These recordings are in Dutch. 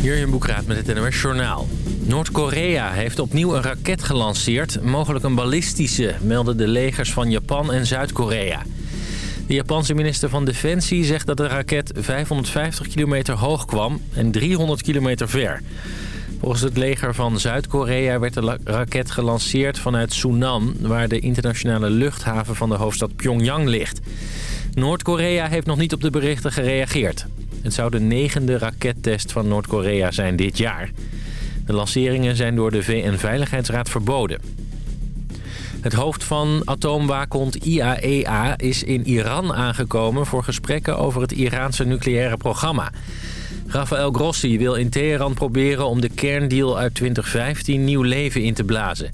Hier in Boekraad met het NOS Journaal. Noord-Korea heeft opnieuw een raket gelanceerd, mogelijk een ballistische, melden de legers van Japan en Zuid-Korea. De Japanse minister van Defensie zegt dat de raket 550 kilometer hoog kwam en 300 kilometer ver. Volgens het leger van Zuid-Korea werd de raket gelanceerd vanuit Sunan... waar de internationale luchthaven van de hoofdstad Pyongyang ligt. Noord-Korea heeft nog niet op de berichten gereageerd. Het zou de negende rakettest van Noord-Korea zijn dit jaar. De lanceringen zijn door de VN-veiligheidsraad verboden. Het hoofd van atoomwaakhond IAEA e is in Iran aangekomen... voor gesprekken over het Iraanse nucleaire programma. Rafael Grossi wil in Teheran proberen om de kerndeal uit 2015 nieuw leven in te blazen.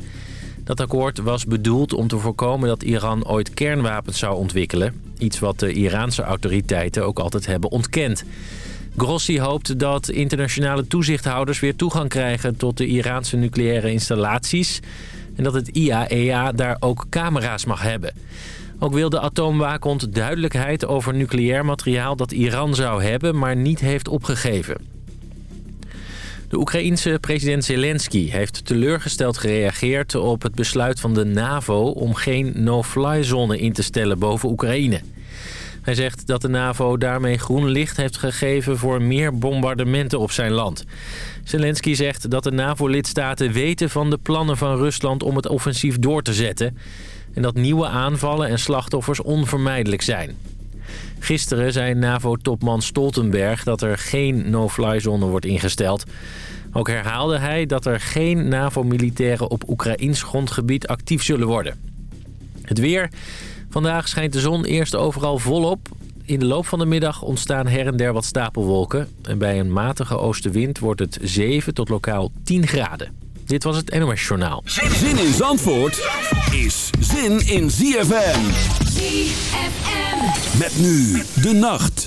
Dat akkoord was bedoeld om te voorkomen dat Iran ooit kernwapens zou ontwikkelen. Iets wat de Iraanse autoriteiten ook altijd hebben ontkend. Grossi hoopt dat internationale toezichthouders weer toegang krijgen tot de Iraanse nucleaire installaties... en dat het IAEA e daar ook camera's mag hebben. Ook wil de atoomwaakhond duidelijkheid over nucleair materiaal dat Iran zou hebben, maar niet heeft opgegeven. De Oekraïense president Zelensky heeft teleurgesteld gereageerd op het besluit van de NAVO om geen no-fly-zone in te stellen boven Oekraïne. Hij zegt dat de NAVO daarmee groen licht heeft gegeven voor meer bombardementen op zijn land. Zelensky zegt dat de NAVO-lidstaten weten van de plannen van Rusland om het offensief door te zetten en dat nieuwe aanvallen en slachtoffers onvermijdelijk zijn. Gisteren zei NAVO-topman Stoltenberg dat er geen no-fly-zone wordt ingesteld. Ook herhaalde hij dat er geen NAVO-militairen op Oekraïns grondgebied actief zullen worden. Het weer. Vandaag schijnt de zon eerst overal volop. In de loop van de middag ontstaan her en der wat stapelwolken. En bij een matige oostenwind wordt het 7 tot lokaal 10 graden. Dit was het NOS Journaal. Zin in Zandvoort is zin in ZFM. ZFM. Met nu de nacht.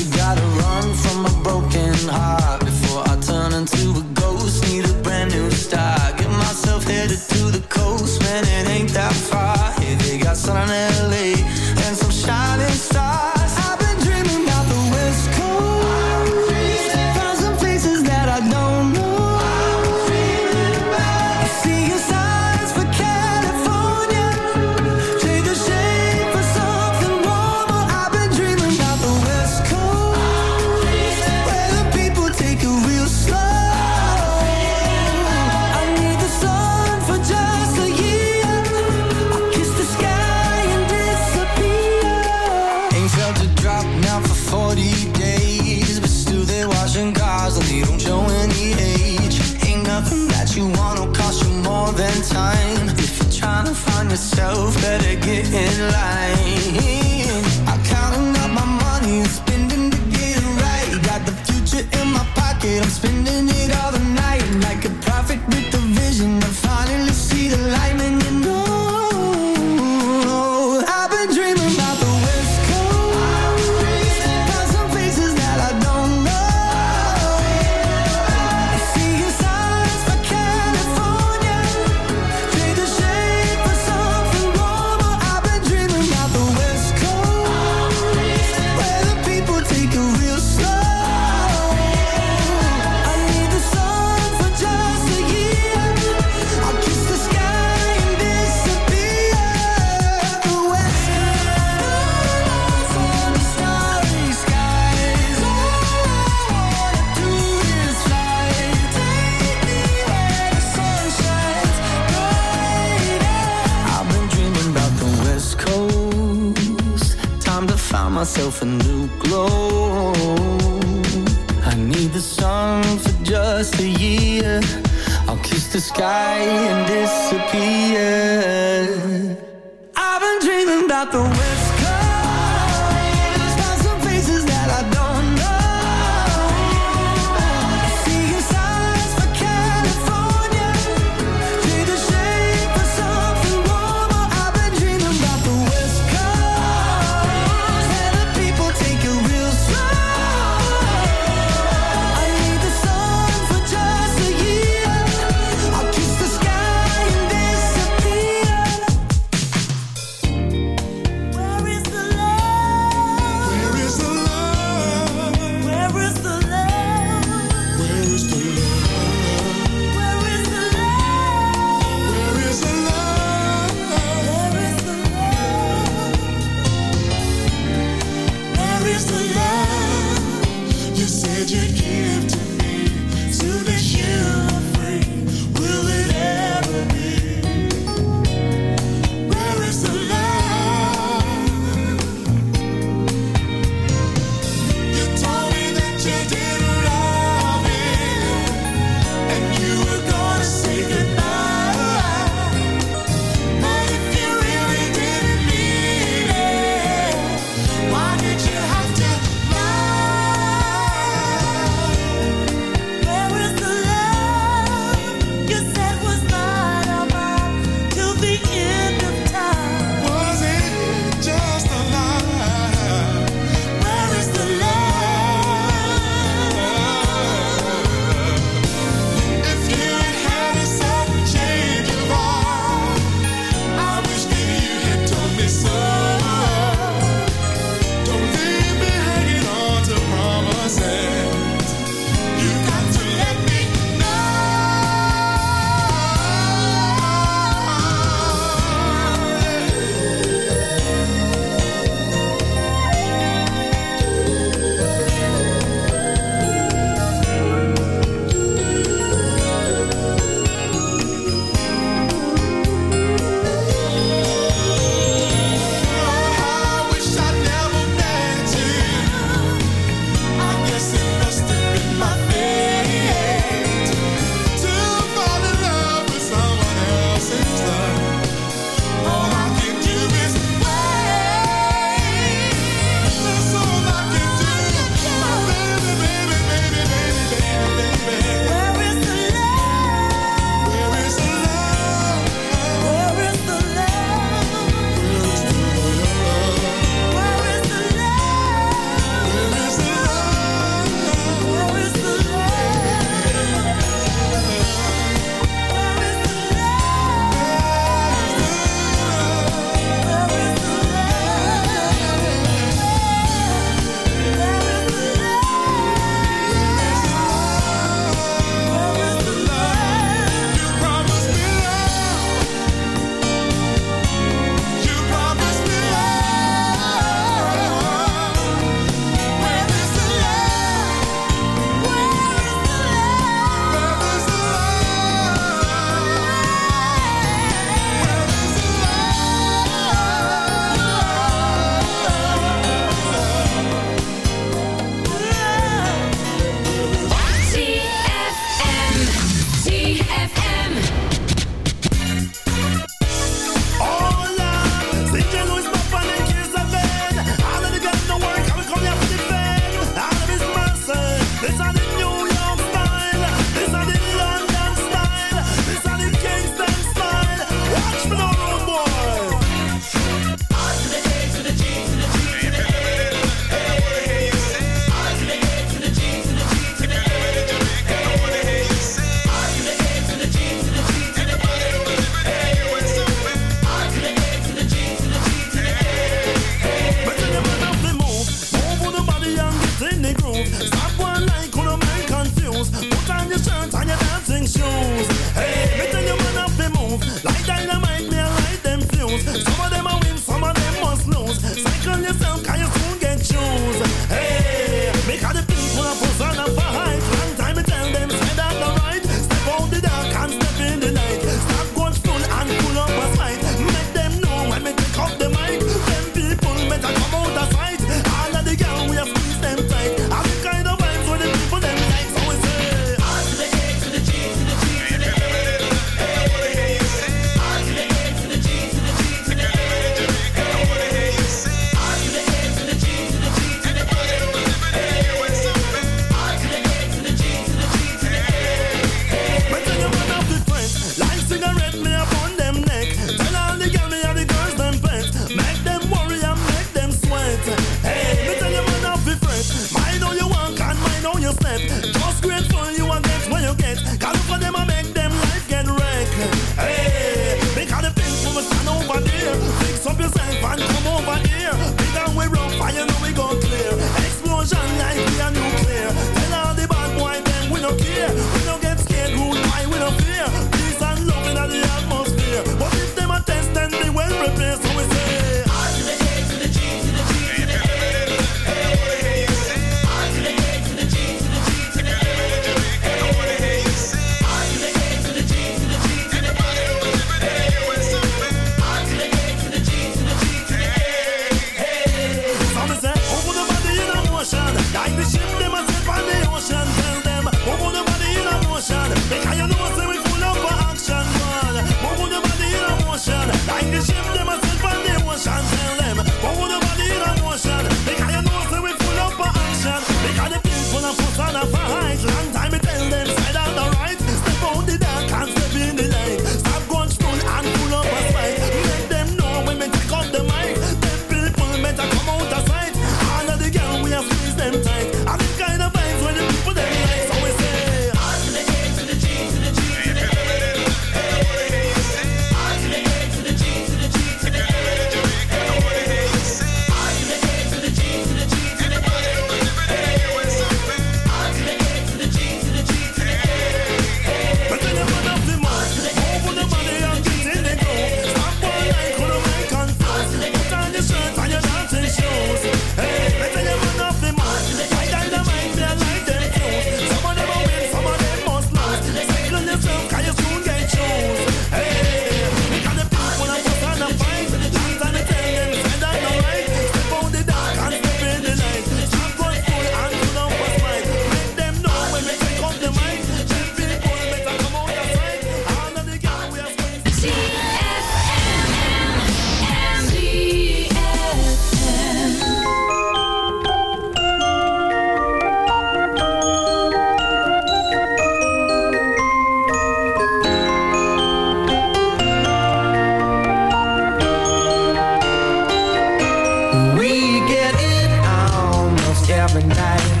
every night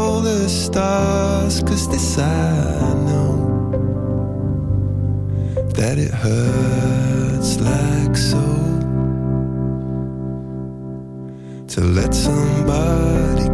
all the stars, cause this I know. That it hurts like so. To let somebody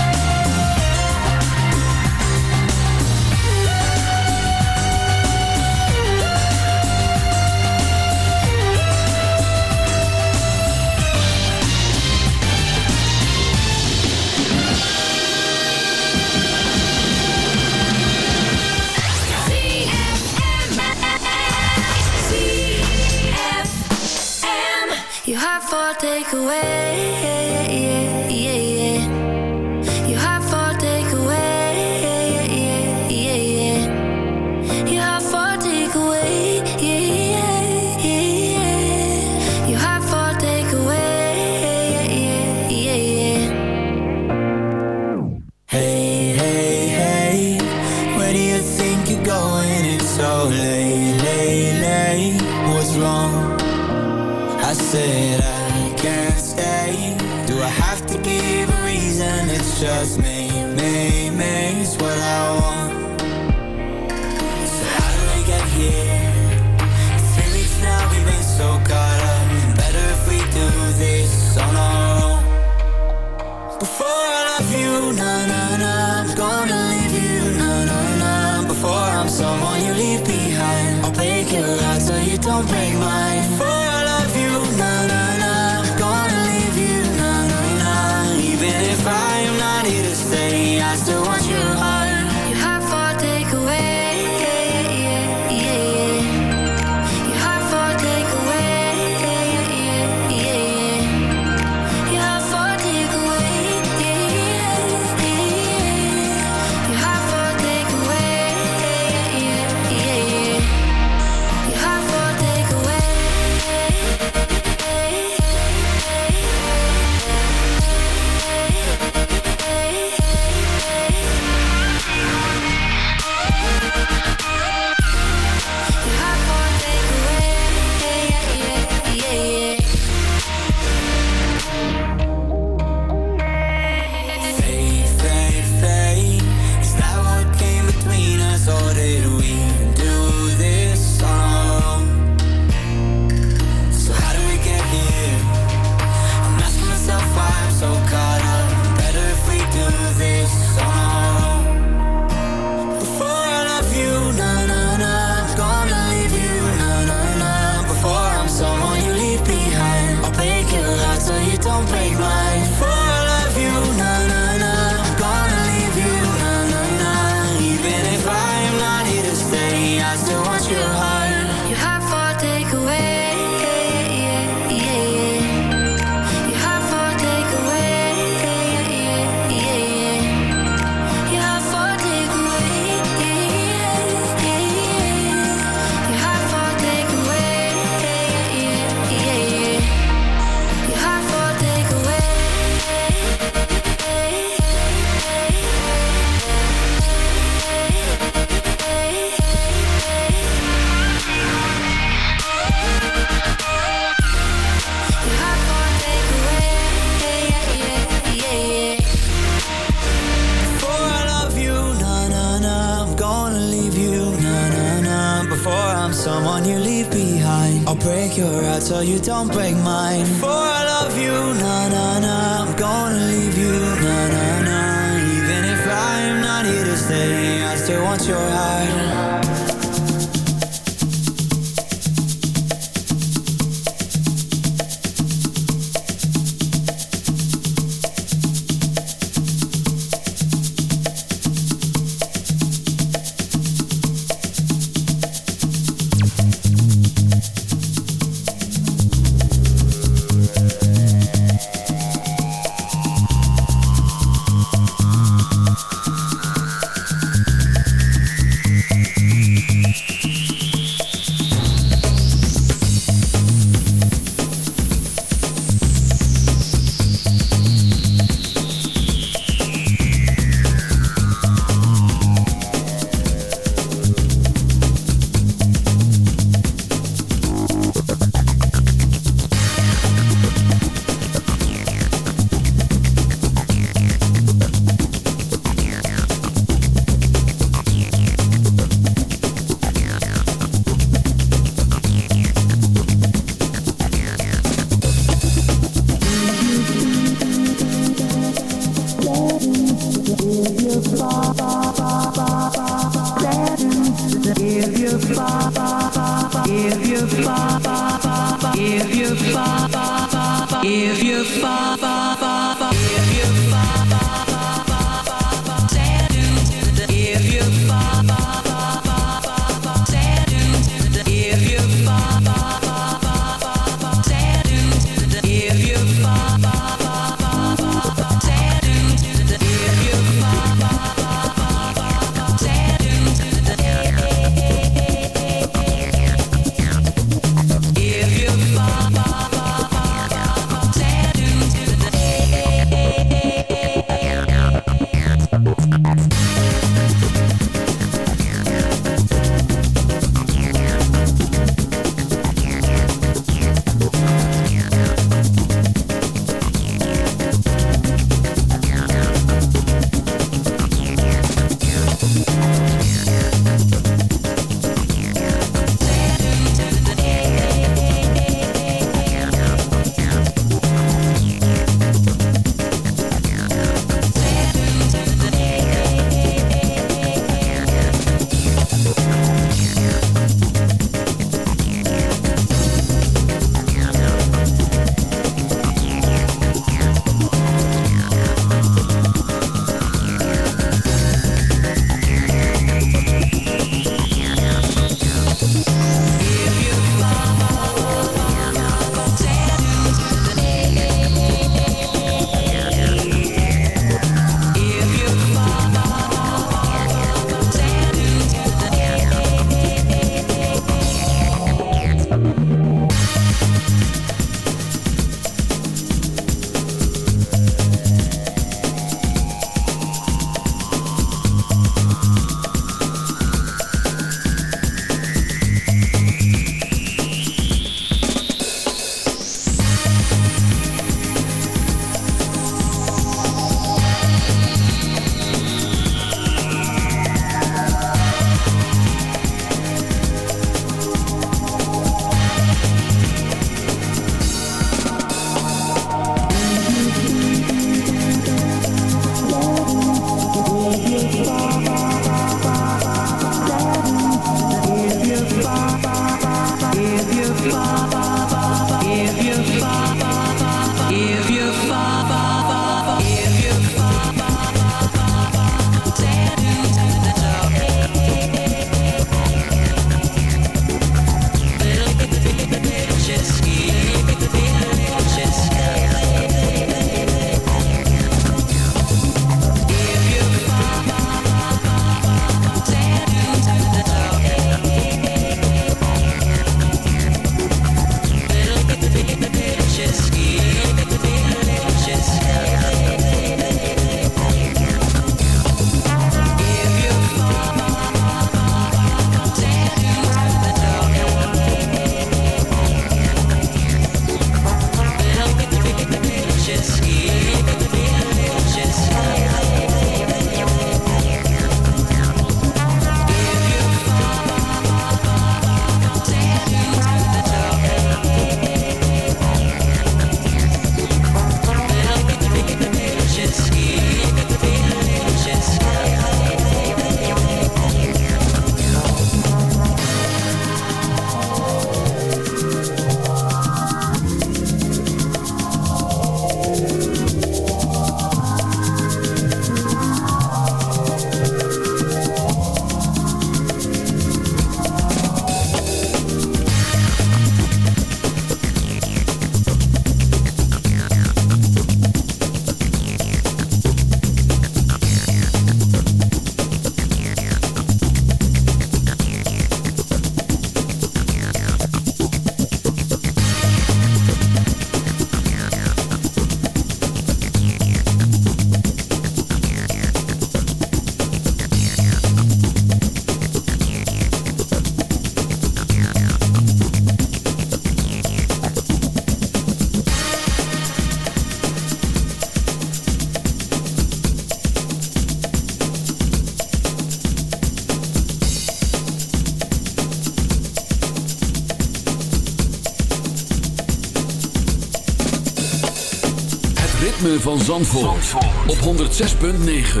ritme van Zandvoort, op 106.9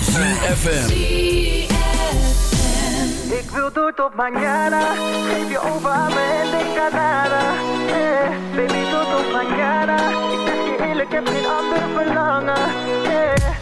CFFM Ik wil door tot mañana. Geef je over aan me en denk aan nada. Eh, baby, door tot mañana. Ik zeg je eerlijk, heb geen ander verlangen. Eh.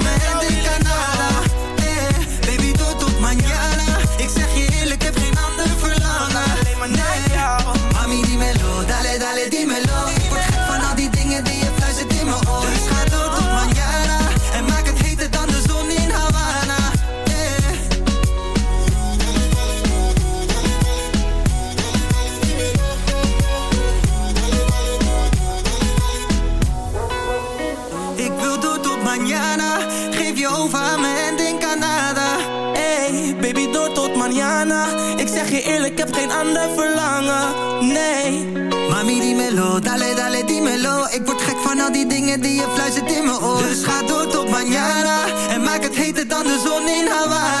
die je fluistert in mijn oor. Dus ga door tot mañana. En maak het heter dan de zon in Havana.